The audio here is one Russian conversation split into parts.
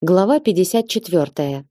Глава 54.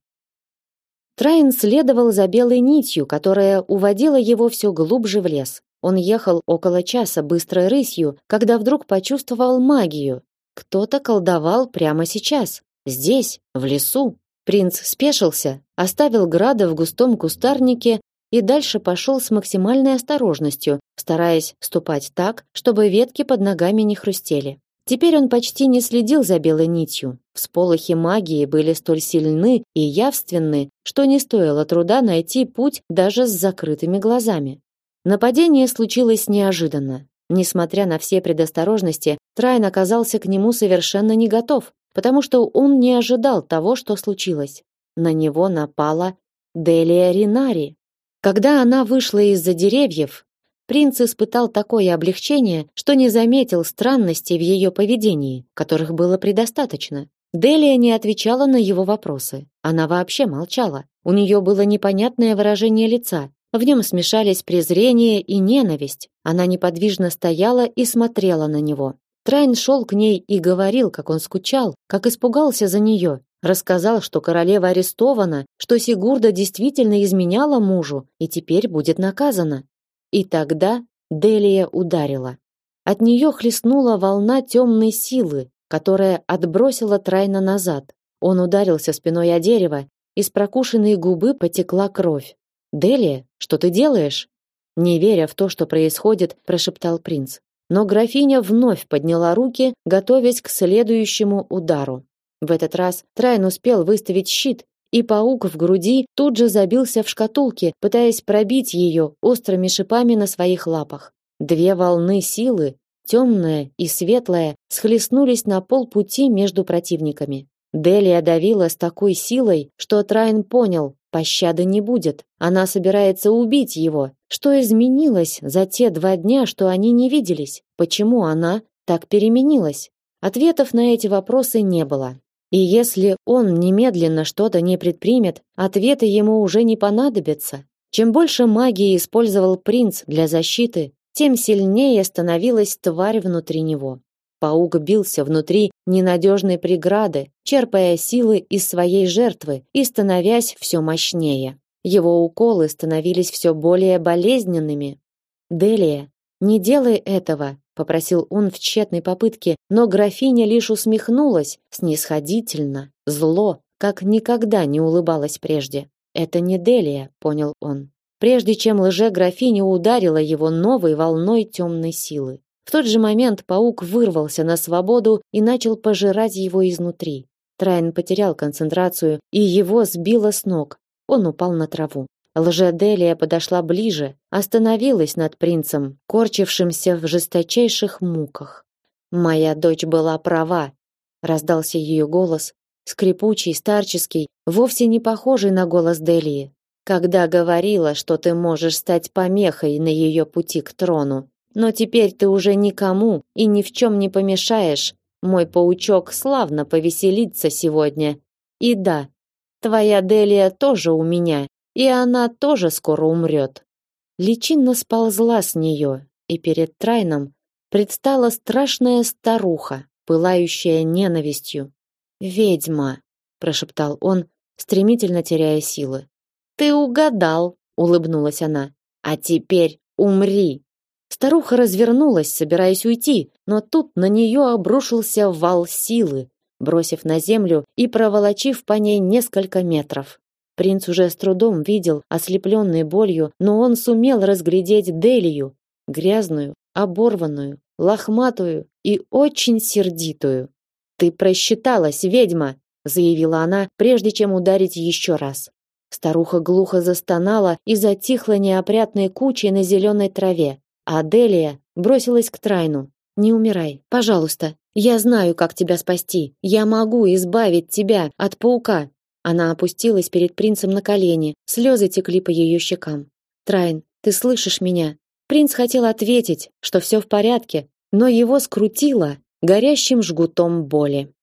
Трайн следовал за белой нитью, которая уводила его все глубже в лес. Он ехал около часа быстрой рысью, когда вдруг почувствовал магию. Кто-то колдовал прямо сейчас, здесь, в лесу. Принц спешился, оставил Града в густом кустарнике и дальше пошел с максимальной осторожностью, стараясь ступать так, чтобы ветки под ногами не хрустели. Теперь он почти не следил за белой нитью. Всполохи магии были столь сильны и явственны, что не стоило труда найти путь даже с закрытыми глазами. Нападение случилось неожиданно. Несмотря на все предосторожности, Трайн оказался к нему совершенно не готов, потому что он не ожидал того, что случилось. На него напала Делия Ринари. Когда она вышла из-за деревьев, Принц испытал такое облегчение, что не заметил странностей в ее поведении, которых было предостаточно. Делия не отвечала на его вопросы. Она вообще молчала. У нее было непонятное выражение лица. В нем смешались презрение и ненависть. Она неподвижно стояла и смотрела на него. Трайн шел к ней и говорил, как он скучал, как испугался за нее. Рассказал, что королева арестована, что Сигурда действительно изменяла мужу и теперь будет наказана. И тогда Делия ударила. От нее хлестнула волна темной силы, которая отбросила Трайна назад. Он ударился спиной о дерево, из прокушенной губы потекла кровь. "Делия, что ты делаешь?" Не веря в то, что происходит, прошептал принц. Но графиня вновь подняла руки, готовясь к следующему удару. В этот раз Трайн успел выставить щит и паук в груди тут же забился в шкатулке, пытаясь пробить ее острыми шипами на своих лапах. Две волны силы, темная и светлая, схлестнулись на полпути между противниками. Делия давила с такой силой, что Трайн понял, пощады не будет. Она собирается убить его. Что изменилось за те два дня, что они не виделись? Почему она так переменилась? Ответов на эти вопросы не было. И если он немедленно что-то не предпримет, ответы ему уже не понадобятся. Чем больше магии использовал принц для защиты, тем сильнее становилась тварь внутри него. Паук бился внутри ненадежной преграды, черпая силы из своей жертвы и становясь все мощнее. Его уколы становились все более болезненными. Делия, не делай этого, попросил он в тщетной попытке, но графиня лишь усмехнулась, снисходительно, зло, как никогда не улыбалась прежде. Это не Делия, понял он. Прежде чем лже-графиня ударила его новой волной темной силы. В тот же момент паук вырвался на свободу и начал пожирать его изнутри. Трайн потерял концентрацию, и его сбило с ног. Он упал на траву. Лжеделия подошла ближе, остановилась над принцем, корчившимся в жесточайших муках. Моя дочь была права, раздался ее голос, скрипучий, старческий, вовсе не похожий на голос Делии. Когда говорила, что ты можешь стать помехой на ее пути к трону, но теперь ты уже никому и ни в чем не помешаешь. Мой паучок славно повеселится сегодня. И да, твоя Делия тоже у меня, и она тоже скоро умрет. Личинна сползла с нее, и перед Трайном предстала страшная старуха, пылающая ненавистью. «Ведьма!» – прошептал он, стремительно теряя силы. «Ты угадал!» – улыбнулась она. «А теперь умри!» Старуха развернулась, собираясь уйти, но тут на нее обрушился вал силы, бросив на землю и проволочив по ней несколько метров. Принц уже с трудом видел, ослепленный болью, но он сумел разглядеть Делию, грязную, оборванную, лохматую и очень сердитую. «Ты просчиталась, ведьма!» заявила она, прежде чем ударить еще раз. Старуха глухо застонала и затихла неопрятной кучей на зеленой траве, а Делия бросилась к Трайну. «Не умирай, пожалуйста. Я знаю, как тебя спасти. Я могу избавить тебя от паука. Она опустилась перед принцем на колени, слезы текли по ее щекам. Трайн, ты слышишь меня? Принц хотел ответить, что все в порядке, но его скрутило горящим жгутом боли.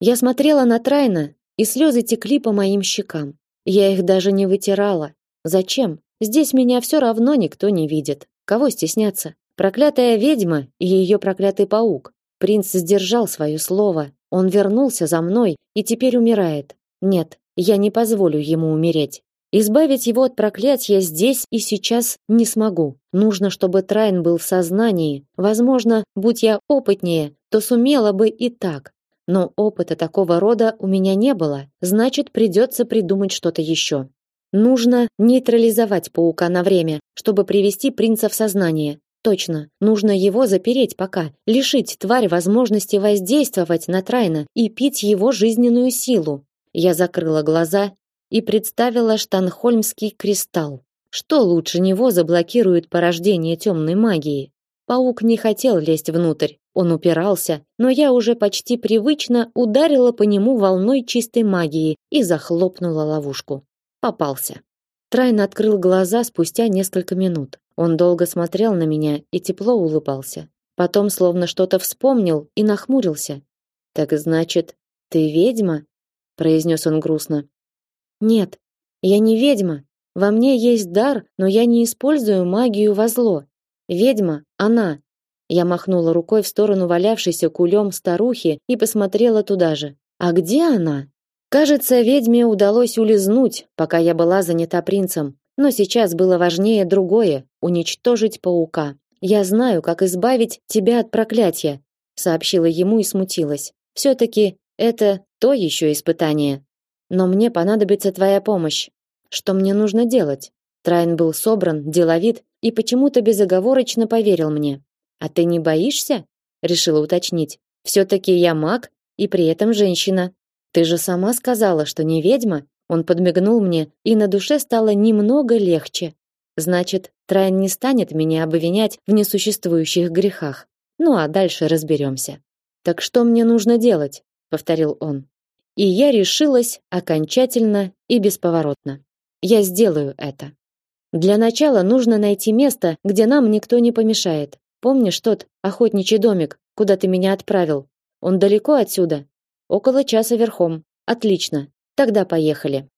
Я смотрела на Трайна, и слезы текли по моим щекам. Я их даже не вытирала. Зачем? Здесь меня все равно никто не видит. Кого стесняться? Проклятая ведьма и ее проклятый паук. Принц сдержал свое слово. Он вернулся за мной и теперь умирает. Нет, я не позволю ему умереть. Избавить его от проклятия здесь и сейчас не смогу. Нужно, чтобы Трайн был в сознании. Возможно, будь я опытнее, то сумела бы и так. Но опыта такого рода у меня не было. Значит, придется придумать что-то еще. Нужно нейтрализовать паука на время, чтобы привести принца в сознание. Точно, нужно его запереть пока, лишить тварь возможности воздействовать на Трайна и пить его жизненную силу. Я закрыла глаза и представила Штанхольмский кристалл. Что лучше него заблокирует порождение темной магии? Паук не хотел лезть внутрь, он упирался, но я уже почти привычно ударила по нему волной чистой магии и захлопнула ловушку. Попался. Трайн открыл глаза спустя несколько минут. Он долго смотрел на меня и тепло улыбался. Потом словно что-то вспомнил и нахмурился. Так значит, ты ведьма? произнес он грустно. Нет, я не ведьма. Во мне есть дар, но я не использую магию во зло. Ведьма она. Я махнула рукой в сторону валявшейся кулем старухи и посмотрела туда же. А где она? Кажется, ведьме удалось улизнуть, пока я была занята принцем. Но сейчас было важнее другое уничтожить паука. Я знаю, как избавить тебя от проклятия, сообщила ему и смутилась. все таки это то еще испытание. Но мне понадобится твоя помощь. Что мне нужно делать? Трайн был собран, деловит и почему-то безоговорочно поверил мне. А ты не боишься? решила уточнить. все таки я маг и при этом женщина. Ты же сама сказала, что не ведьма. Он подмигнул мне, и на душе стало немного легче. Значит, Трайн не станет меня обвинять в несуществующих грехах. Ну а дальше разберемся. Так что мне нужно делать? повторил он и я решилась окончательно и бесповоротно. Я сделаю это. Для начала нужно найти место, где нам никто не помешает. Помнишь тот охотничий домик, куда ты меня отправил? Он далеко отсюда? Около часа верхом. Отлично. Тогда поехали.